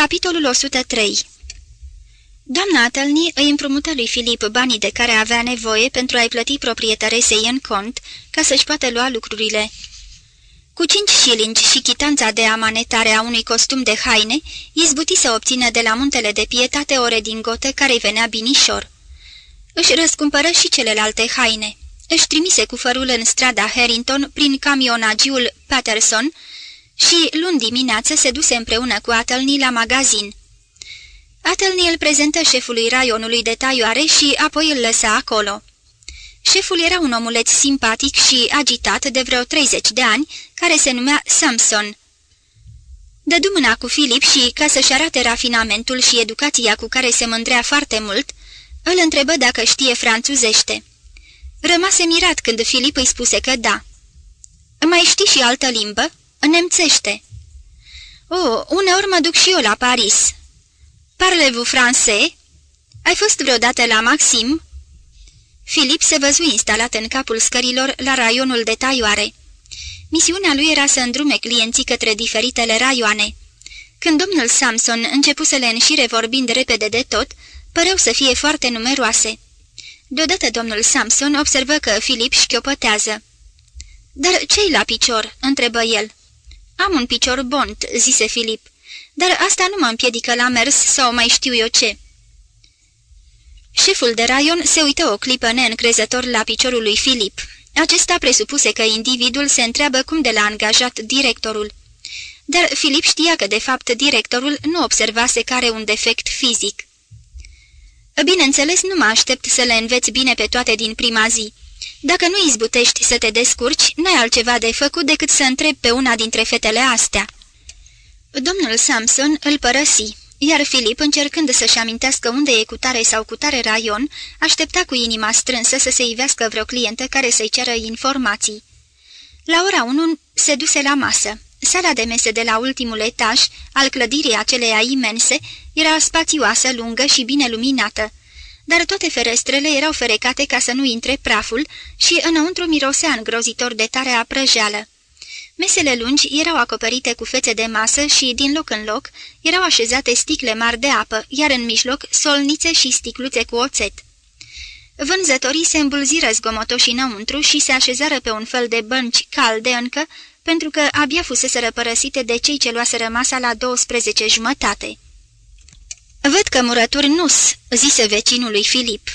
Capitolul 103 Doamna Atălni îi împrumută lui Filip banii de care avea nevoie pentru a-i plăti proprietăresei în cont, ca să-și poată lua lucrurile. Cu cinci șilingi și chitanța de amanetare a unui costum de haine, izbuti să obțină de la muntele de pietate o redingotă care-i venea binișor. Își răscumpără și celelalte haine. Își trimise cu fărul în strada Harrington prin camionagiul Patterson și luni dimineață se duse împreună cu Atălni la magazin. Atălni îl prezentă șefului raionului de taioare și apoi îl lăsa acolo. Șeful era un omuleț simpatic și agitat de vreo 30 de ani, care se numea Samson. Dădu mâna cu Filip și, ca să-și arate rafinamentul și educația cu care se mândrea foarte mult, îl întrebă dacă știe franțuzește. Rămase mirat când Filip îi spuse că da. Mai știi și altă limbă?" Nemțește." Oh, uneori mă duc și eu la Paris." Parlez-vous français?" Ai fost vreodată la Maxim?" Filip se văzu instalat în capul scărilor la raionul de taioare. Misiunea lui era să îndrume clienții către diferitele raioane. Când domnul Samson începu să le înșire vorbind repede de tot, păreau să fie foarte numeroase. Deodată domnul Samson observă că Filip șchiopătează. Dar ce-i la picior?" întrebă el. Am un picior bont," zise Filip, dar asta nu mă împiedică la mers sau mai știu eu ce." Șeful de raion se uită o clipă neîncrezător la piciorul lui Filip. Acesta presupuse că individul se întreabă cum de l-a angajat directorul. Dar Filip știa că, de fapt, directorul nu observase că are un defect fizic. Bineînțeles, nu mă aștept să le înveți bine pe toate din prima zi. Dacă nu izbutești să te descurci, n-ai altceva de făcut decât să întrebi pe una dintre fetele astea." Domnul Samson îl părăsi, iar Filip, încercând să-și amintească unde e cutare sau cutare raion, aștepta cu inima strânsă să se ivească vreo clientă care să-i ceară informații. La ora 1 se duse la masă. Sala de mese de la ultimul etaj, al clădirii aceleia imense, era spațioasă, lungă și bine luminată dar toate ferestrele erau ferecate ca să nu intre praful și înăuntru mirosea îngrozitor de tare a prăjeală. Mesele lungi erau acoperite cu fețe de masă și, din loc în loc, erau așezate sticle mari de apă, iar în mijloc solnițe și sticluțe cu oțet. Vânzătorii se îmbulziră zgomotoși înăuntru și se așezară pe un fel de bănci calde încă, pentru că abia fuseseră părăsite de cei ce luaseră masa la 12 jumătate. Văd că murături nu-s," zise vecinul lui Filip.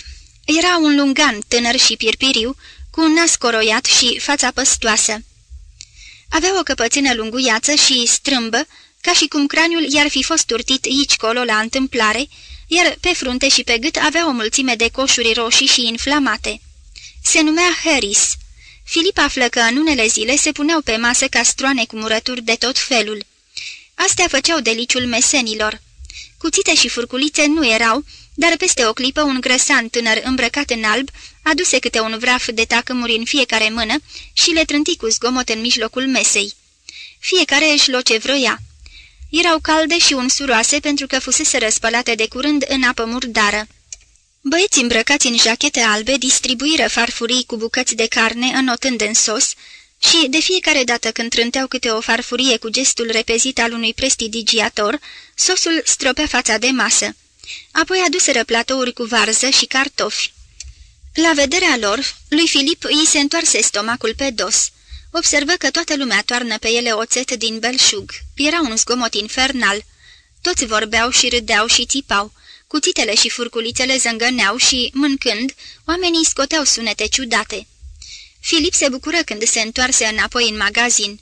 Era un lungan tânăr și pirpiriu, cu un nas coroiat și fața păstoasă. Avea o căpățână lunguiață și strâmbă, ca și cum craniul i-ar fi fost urtit aici colo la întâmplare, iar pe frunte și pe gât avea o mulțime de coșuri roșii și inflamate. Se numea Harris. Filip află că în unele zile se puneau pe masă castroane cu murături de tot felul. Astea făceau deliciul mesenilor. Cuțite și furculițe nu erau, dar peste o clipă un grăsan tânăr îmbrăcat în alb aduse câte un vraf de tacâmuri în fiecare mână și le trânti cu zgomot în mijlocul mesei. Fiecare își lo ce vroia. Erau calde și unsuroase pentru că fusese răspălate de curând în apă murdară. Băieți îmbrăcați în jachete albe distribuiră farfurii cu bucăți de carne înotând în sos și, de fiecare dată când trânteau câte o farfurie cu gestul repezit al unui prestidigiator, sosul stropea fața de masă. Apoi aduseră platouri cu varză și cartofi. La vederea lor, lui Filip îi se întoarse stomacul pe dos. Observă că toată lumea toarnă pe ele oțet din belșug. Era un zgomot infernal. Toți vorbeau și râdeau și țipau. Cuțitele și furculițele zângăneau și, mâncând, oamenii scoteau sunete ciudate. Filip se bucură când se întoarse înapoi în magazin.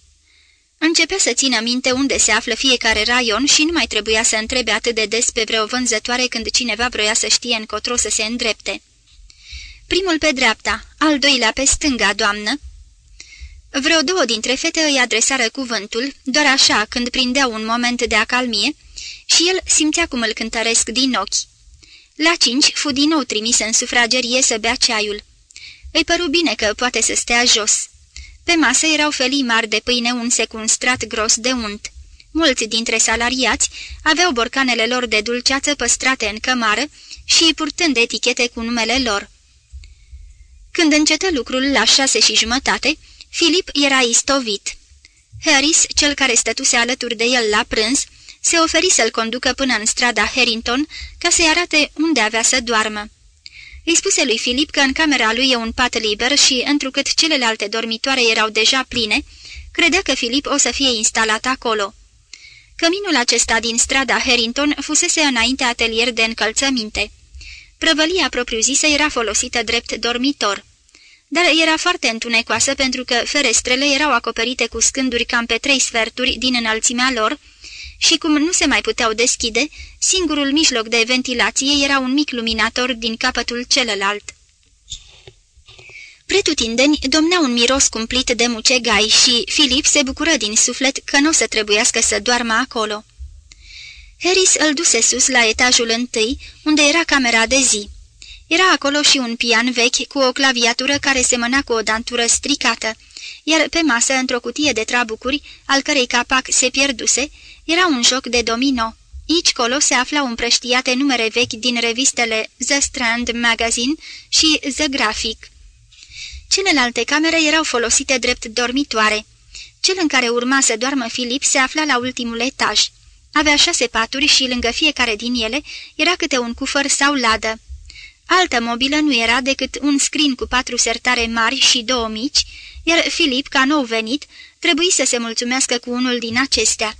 Începea să țină minte unde se află fiecare raion și nu mai trebuia să întrebe atât de des pe vreo vânzătoare când cineva vroia să știe încotro să se îndrepte. Primul pe dreapta, al doilea pe stânga, doamnă." Vreo două dintre fete îi adresară cuvântul, doar așa, când prindeau un moment de acalmie, și el simțea cum îl cântăresc din ochi. La cinci fu din nou trimis în sufragerie să bea ceaiul. Îi păru bine că poate să stea jos. Pe masă erau felii mari de pâine unse cu un strat gros de unt. Mulți dintre salariați aveau borcanele lor de dulceață păstrate în cămară și purtând etichete cu numele lor. Când încetă lucrul la șase și jumătate, Filip era istovit. Harris, cel care stătuse alături de el la prânz, Se oferi să-l conducă până în strada Harrington ca să-i arate unde avea să doarmă. Îi spuse lui Filip că în camera lui e un pat liber și, întrucât celelalte dormitoare erau deja pline, credea că Filip o să fie instalat acolo. Căminul acesta din strada Harrington fusese înainte atelier de încălțăminte. Prăvălia propriu-zisă era folosită drept dormitor. Dar era foarte întunecoasă pentru că ferestrele erau acoperite cu scânduri cam pe trei sferturi din înălțimea lor și cum nu se mai puteau deschide, singurul mijloc de ventilație era un mic luminator din capătul celălalt. Pretutindeni domnea un miros cumplit de mucegai și Filip se bucură din suflet că nu o să trebuiască să doarmă acolo. Harris îl duse sus la etajul întâi, unde era camera de zi. Era acolo și un pian vechi cu o claviatură care semăna cu o dantură stricată, iar pe masă, într-o cutie de trabucuri, al cărei capac se pierduse, era un joc de domino. Aici colo se aflau împrăștiate numere vechi din revistele The Strand Magazine și The Graphic. Celelalte camere erau folosite drept dormitoare. Cel în care urma să doarmă Filip se afla la ultimul etaj. Avea șase paturi și lângă fiecare din ele era câte un cufăr sau ladă. Altă mobilă nu era decât un scrin cu patru sertare mari și două mici, iar Filip, ca nou venit, trebuie să se mulțumească cu unul din acestea.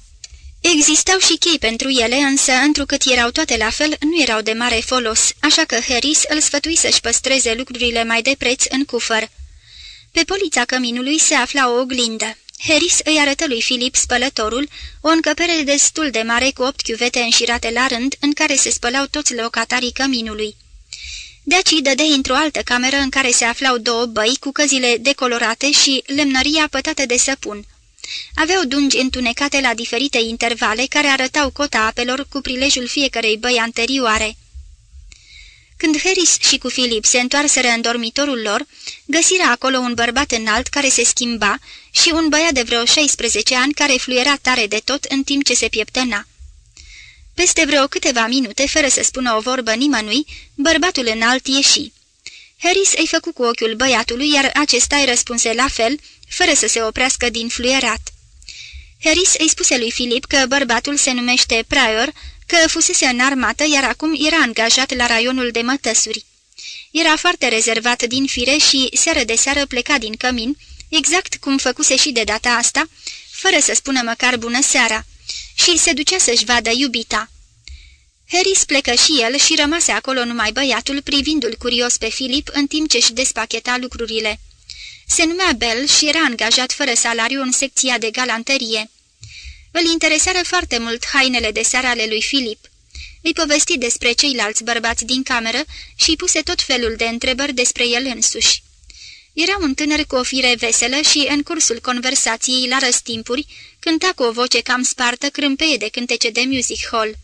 Existau și chei pentru ele, însă, întrucât erau toate la fel, nu erau de mare folos, așa că Harris îl sfătui să-și păstreze lucrurile mai de preț în cufăr. Pe polița căminului se afla o oglindă. Harris îi arătă lui Filip spălătorul, o încăpere destul de mare cu opt chiuvete înșirate la rând, în care se spălau toți locatarii căminului. Deci dădea într-o altă cameră în care se aflau două băi cu căzile decolorate și lemnăria pătată de săpun. Aveau dungi întunecate la diferite intervale care arătau cota apelor cu prilejul fiecarei băi anterioare. Când Harris și cu Philip se întoarseră în dormitorul lor, găsirea acolo un bărbat înalt care se schimba și un băiat de vreo 16 ani care fluiera tare de tot în timp ce se pieptăna. Peste vreo câteva minute, fără să spună o vorbă nimănui, bărbatul înalt ieși. Harris îi făcu cu ochiul băiatului, iar acesta îi răspunse la fel, fără să se oprească din fluierat. Harris îi spuse lui Filip că bărbatul se numește Prior, că fusese în armată, iar acum era angajat la raionul de mătăsuri. Era foarte rezervat din fire și, seară de seară, pleca din cămin, exact cum făcuse și de data asta, fără să spună măcar bună seara, și se ducea să-și vadă iubita. Harris plecă și el și rămase acolo numai băiatul, privindu-l curios pe Filip în timp ce își despacheta lucrurile. Se numea Bell și era angajat fără salariu în secția de galanterie. Îl interesară foarte mult hainele de seară ale lui Filip. Îi povesti despre ceilalți bărbați din cameră și puse tot felul de întrebări despre el însuși. Era un tânăr cu o fire veselă și, în cursul conversației la răstimpuri, cânta cu o voce cam spartă crâmpeie de cântece de music hall.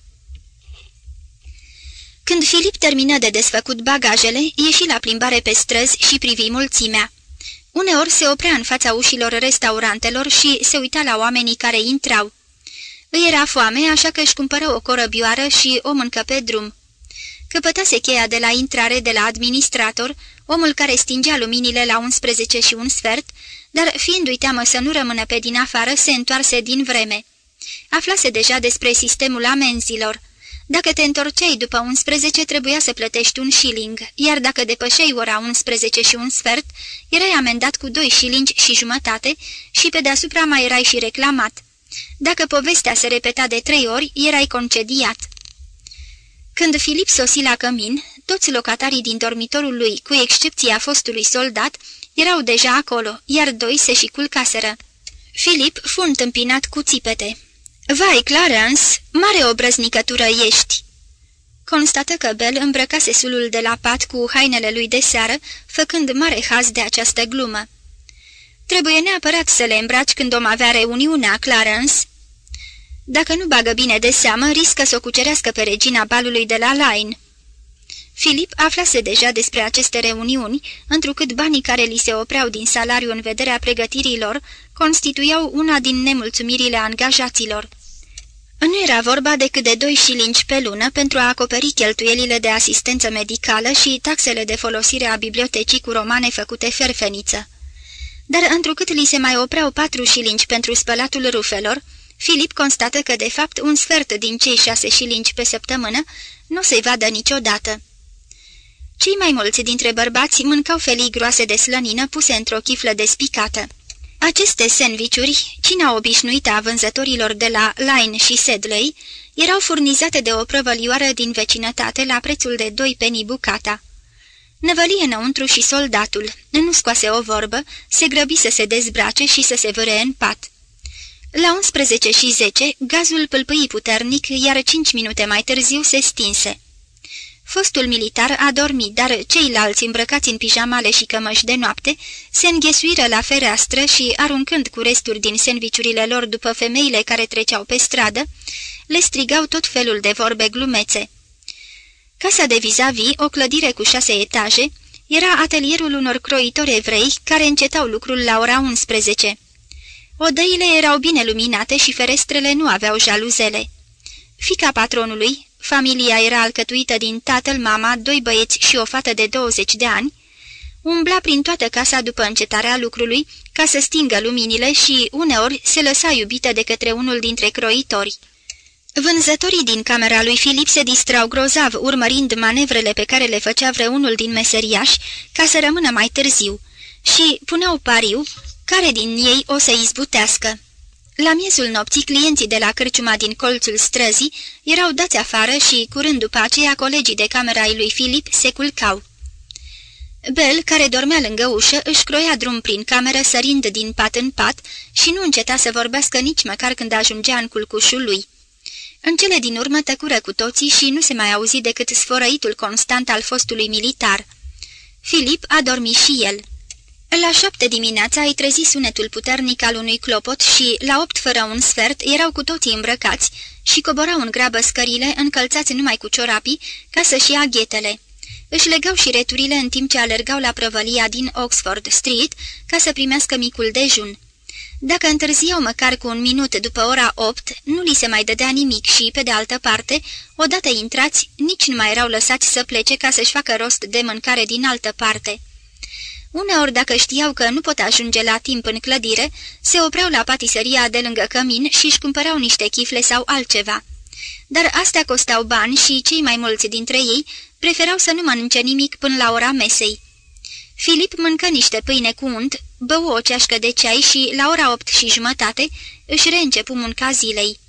Când Filip termină de desfăcut bagajele, ieși la plimbare pe străzi și privi mulțimea. Uneori se oprea în fața ușilor restaurantelor și se uita la oamenii care intrau. Îi era foame, așa că își cumpără o corăbioară și o mâncă pe drum. Căpătase cheia de la intrare de la administrator, omul care stingea luminile la 11 și un sfert, dar fiindu-i teamă să nu rămână pe din afară, se întoarse din vreme. Aflase deja despre sistemul amenzilor. Dacă te întorceai după 11, trebuia să plătești un shilling, iar dacă depășeai ora 11 și un sfert, erai amendat cu 2 shilling și jumătate și pe deasupra mai erai și reclamat. Dacă povestea se repeta de trei ori, erai concediat. Când Filip sosi la cămin, toți locatarii din dormitorul lui, cu excepția fostului soldat, erau deja acolo, iar doi se și culcaseră. Filip fu întâmpinat cu țipete. Vai, Clarence, mare obrăznicătură ești!" Constată că Bel îmbrăcase sulul de la pat cu hainele lui de seară, făcând mare haz de această glumă. Trebuie neapărat să le îmbraci când om avea reuniunea, Clarence." Dacă nu bagă bine de seamă, riscă să o cucerească pe regina balului de la Line." Filip aflase deja despre aceste reuniuni, întrucât banii care li se opreau din salariu în vederea pregătirilor constituiau una din nemulțumirile angajaților. Nu era vorba decât de doi șilinci pe lună pentru a acoperi cheltuielile de asistență medicală și taxele de folosire a bibliotecii cu romane făcute ferfeniță. Dar întrucât li se mai opreau patru șilinci pentru spălatul rufelor, Filip constată că, de fapt, un sfert din cei șase șilingi pe săptămână nu se vadă niciodată. Cei mai mulți dintre bărbați mâncau felii groase de slănină puse într-o chiflă despicată. Aceste sandvișuri, cina obișnuită a vânzătorilor de la Line și Sedley, erau furnizate de o prăvălioară din vecinătate la prețul de doi penny bucata. Năvălie înăuntru și soldatul, nu scoase o vorbă, se grăbi să se dezbrace și să se vâre în pat. La 11 și 10, gazul pâlpâi puternic, iar cinci minute mai târziu se stinse. Fostul militar a dormit, dar ceilalți îmbrăcați în pijamale și cămăși de noapte se înghesuiră la fereastră și, aruncând cu resturi din sandviciurile lor după femeile care treceau pe stradă, le strigau tot felul de vorbe glumețe. Casa de vis-a-vis, -vis, o clădire cu șase etaje, era atelierul unor croitori evrei care încetau lucrul la ora 11. Odăile erau bine luminate și ferestrele nu aveau jaluzele. Fica patronului, familia era alcătuită din tatăl, mama, doi băieți și o fată de 20 de ani, umbla prin toată casa după încetarea lucrului ca să stingă luminile și, uneori, se lăsa iubită de către unul dintre croitori. Vânzătorii din camera lui Filip se distrau grozav, urmărind manevrele pe care le făcea vreunul din meseriași ca să rămână mai târziu și puneau pariu care din ei o să izbutească. La miezul nopții, clienții de la cârciuma din colțul străzii erau dați afară și, curând după aceea, colegii de camera ai lui Filip se culcau. Bel, care dormea lângă ușă, își croia drum prin cameră, sărind din pat în pat și nu înceta să vorbească nici măcar când ajungea în culcușul lui. În cele din urmă tăcură cu toții și nu se mai auzi decât sfărăitul constant al fostului militar. Filip a dormit și el. La șapte dimineața îi trezi sunetul puternic al unui clopot și, la opt fără un sfert, erau cu toții îmbrăcați și coborau în grabă scările, încălțați numai cu ciorapii, ca să-și ia ghetele. Își legau și returile în timp ce alergau la prăvălia din Oxford Street ca să primească micul dejun. Dacă întârziau măcar cu un minut după ora opt, nu li se mai dădea nimic și, pe de altă parte, odată intrați, nici nu mai erau lăsați să plece ca să-și facă rost de mâncare din altă parte. Uneori, dacă știau că nu pot ajunge la timp în clădire, se opreau la patiseria de lângă cămin și își cumpărau niște chifle sau altceva. Dar astea costau bani și cei mai mulți dintre ei preferau să nu mănânce nimic până la ora mesei. Filip mâncă niște pâine cu unt, bău o ceașcă de ceai și, la ora opt și jumătate, își reîncepu munca zilei.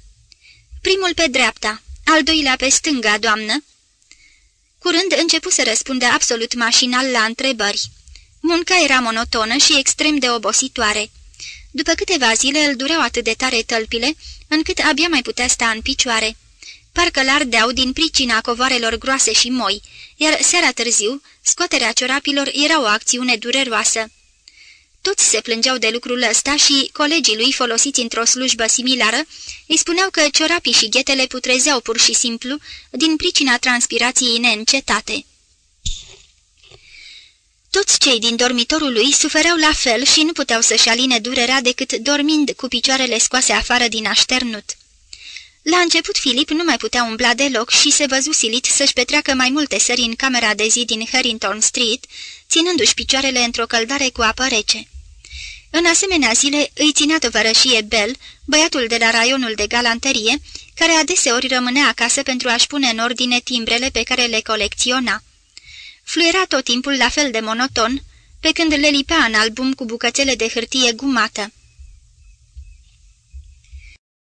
Primul pe dreapta, al doilea pe stânga, doamnă. Curând începu să răspunde absolut mașinal la întrebări. Munca era monotonă și extrem de obositoare. După câteva zile îl dureau atât de tare tălpile, încât abia mai putea sta în picioare. Parcă l-ardeau din pricina covoarelor groase și moi, iar seara târziu, scoaterea ciorapilor era o acțiune dureroasă. Toți se plângeau de lucrul ăsta și colegii lui, folosiți într-o slujbă similară, îi spuneau că ciorapii și ghetele putrezeau pur și simplu din pricina transpirației neîncetate. Toți cei din dormitorul lui sufereau la fel și nu puteau să-și aline durerea decât dormind cu picioarele scoase afară din așternut. La început Filip nu mai putea umbla deloc și se văzu silit să-și petreacă mai multe sări în camera de zi din Harrington Street, ținându-și picioarele într-o căldare cu apă rece. În asemenea zile îi ținea tovărășie Bell, băiatul de la raionul de galanterie, care adeseori rămânea acasă pentru a-și pune în ordine timbrele pe care le colecționa. Fluiera tot timpul la fel de monoton, pe când le lipea în album cu bucățele de hârtie gumată.